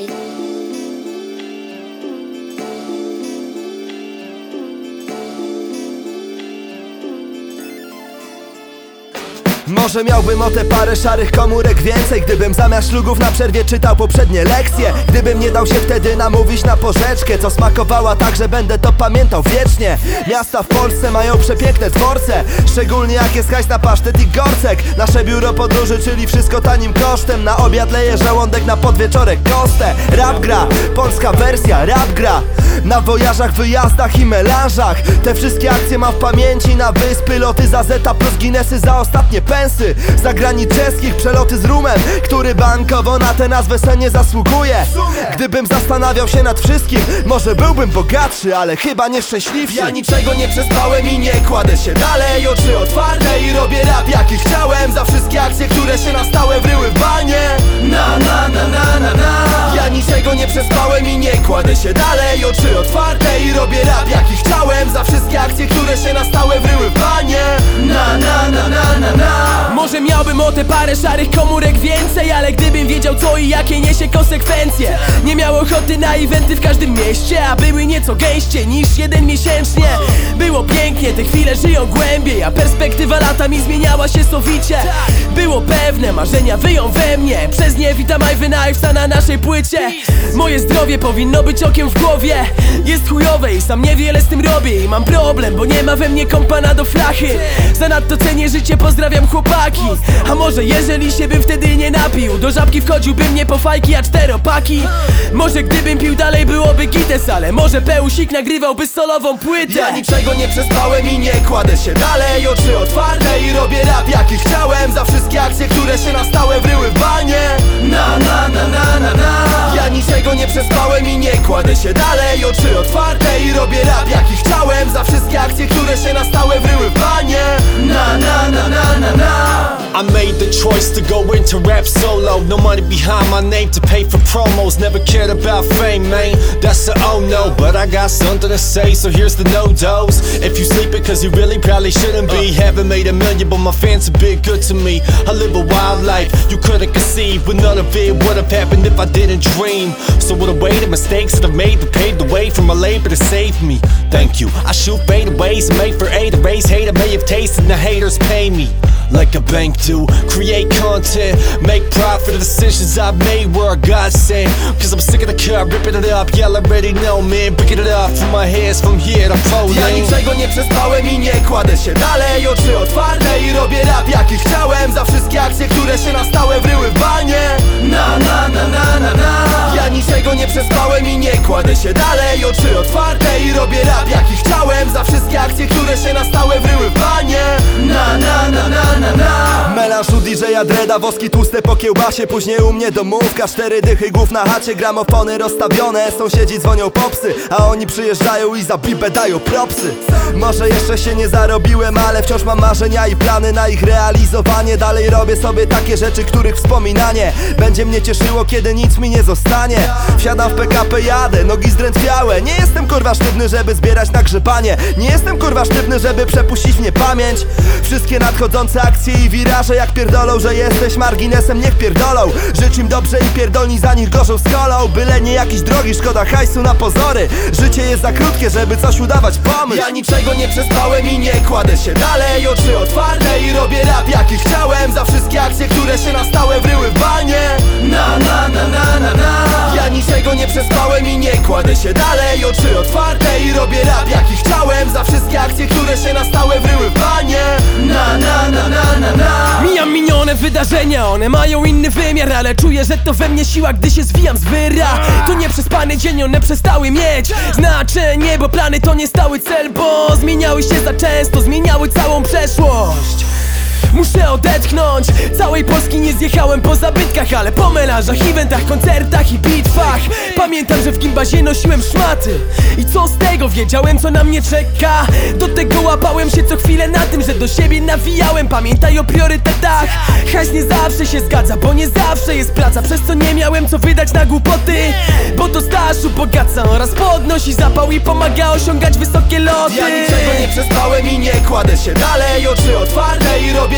City. Może miałbym o te parę szarych komórek więcej Gdybym zamiast szlugów na przerwie czytał poprzednie lekcje. Gdybym nie dał się wtedy namówić na porzeczkę Co smakowała tak, że będę to pamiętał wiecznie. Miasta w Polsce mają przepiękne dworce Szczególnie jak jest hajs na pasztet i gorcek. Nasze biuro podróży, czyli wszystko tanim kosztem. Na obiad leje żołądek, na podwieczorek kostę Rap gra, polska wersja, rap gra. Na wojażach, wyjazdach i melanżach. Te wszystkie akcje mam w pamięci Na wyspy, loty za zeta plus Guinnessy za ostatnie pensy Za granic czeskich, przeloty z rumem Który bankowo na tę nazwę se nie zasługuje. Gdybym zastanawiał się nad wszystkim Może byłbym bogatszy, ale chyba nieszczęśliwszy. Ja niczego nie przespałem i nie kładę się dalej. Oczy otwarte i robię rap jaki chciałem. Za wszystkie akcje, które się na stałe wryły w banie. Na na na na na na. Ja niczego nie przespałem i nie kładę się dalej. Oczy otwarte i robię rap jaki chciałem. Za wszystkie akcje, które się na stałe wryły Może miałbym o te parę szarych komórek więcej Ale gdybym wiedział co i jakie niesie konsekwencje. Nie miał ochoty na eventy w każdym mieście A były nieco gęściej niż jeden miesięcznie. Było pięknie, te chwile żyją głębiej A perspektywa latami zmieniała się sowicie. Było pewne, marzenia wyją we mnie Przez nie witam Ivy Knifesa na naszej płycie. Moje zdrowie powinno być okiem w głowie. Jest chujowe i sam niewiele z tym robię I mam problem, bo nie ma we mnie kompana do flachy. Zanadto cenię życie, pozdrawiam chłopaki A może jeżeli się bym wtedy nie napił Do żabki wchodziłbym nie po fajki, a czteropaki. Może gdybym pił dalej byłoby gites Ale może Peusik nagrywałby solową płytę. Ja niczego nie przespałem i nie kładę się dalej. Oczy otwarte i robię rap jaki chciałem. Za wszystkie akcje, które się na stałe wryły w banie. Na na na na na na. Ja niczego nie przespałem i nie kładę się dalej. Oczy otwarte i robię rap jaki chciałem. Za wszystkie akcje, które się na stałe wryły w banie. Na na na na na na I made the choice to go into rap solo. No money behind my name to pay for promos. Never cared about fame, man. That's a oh no. But I got something to say, so here's the no dose. If you sleeping, cause you really probably shouldn't be. Uh. Haven't made a million, but my fans have been good to me. I live a wild life, you couldn't conceive. But none of it would have happened if I didn't dream. So, what a way the mistakes that I've made to pave the way for my labor to save me. Thank you. I shoot fade ways, made for A to raise hate. I may have tasted, and the haters pay me like a bank do. Create content, make profit of decisions I made where I got sent. Cause I'm sick of the cut, ripping it up. Y'all already know, man. Picking it up from my hands from here to Ja Poland. niczego nie przespałem i nie kładę się dalej Oczy otwarte i robię rap jaki u DJ-a Dreda, woski tłuste po kiełbasie Później u mnie domówka, cztery dychy głów na Gramofony rozstawione, sąsiedzi dzwonią popsy A oni przyjeżdżają i za bibę dają propsy. Może jeszcze się nie zarobiłem, ale wciąż mam marzenia i plany na ich realizowanie. Dalej robię sobie takie rzeczy, których wspominanie Będzie mnie cieszyło, kiedy nic mi nie zostanie. Wsiadam w PKP, jadę, nogi zdrętwiałe. Nie jestem kurwa sztywny, żeby zbierać na grzebanie Nie jestem kurwa sztywny, żeby przepuścić mnie pamięć. Wszystkie nadchodzące akcje i wiraże jak pierdolą, że jesteś marginesem, niech pierdolą. Życz im dobrze i pierdolni za nich gorzą z kolą Byle nie jakiś drogi, szkoda hajsu na pozory. Życie jest za krótkie, żeby coś udawać pomysł Ja niczego nie przespałem i nie kładę się dalej. Oczy otwarte i robię rap jaki chciałem. Za wszystkie akcje, które się na wryły w banie. Na na na na na na wydarzenia, one mają inny wymiar Ale czuję, że to we mnie siła, gdy się zwijam z wyra. To nieprzespany dzień, one przestały mieć Znaczenie, bo plany to nie stały cel Bo zmieniały się za często, zmieniały całą przeszłość Muszę odetchnąć. Całej Polski nie zjechałem po zabytkach Ale po melanżach, eventach, koncertach i bitwach. Pamiętam, że w gimbazie nosiłem szmaty. I co z tego? Wiedziałem co na mnie czeka. Do tego łapałem się co chwilę na tym, że do siebie nawijałem. Pamiętaj o priorytetach. Hajs nie zawsze się zgadza, bo nie zawsze jest praca. Przez co nie miałem co wydać na głupoty. Bo to staż ubogaca oraz podnosi zapał I pomaga osiągać wysokie loty. Ja niczego nie przespałem i nie kładę się dalej. Oczy otwarte i robię